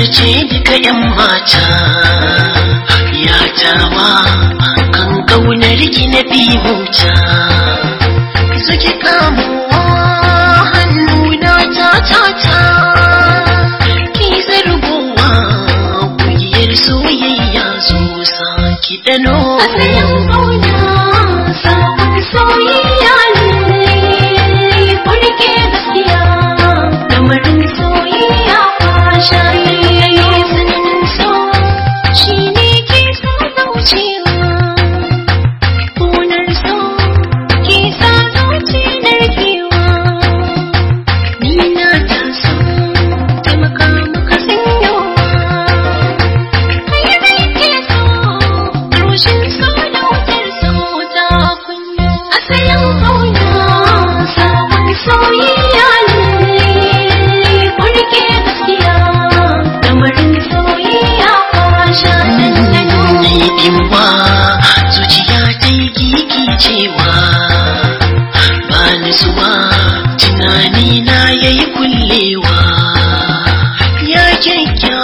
zarce ni yan mata ya tawa kan gaunar ki na bi huta saki kamuwa hannu na ta ta ta soyayya zo sa na yayi kullewa. Ya kyakkyawa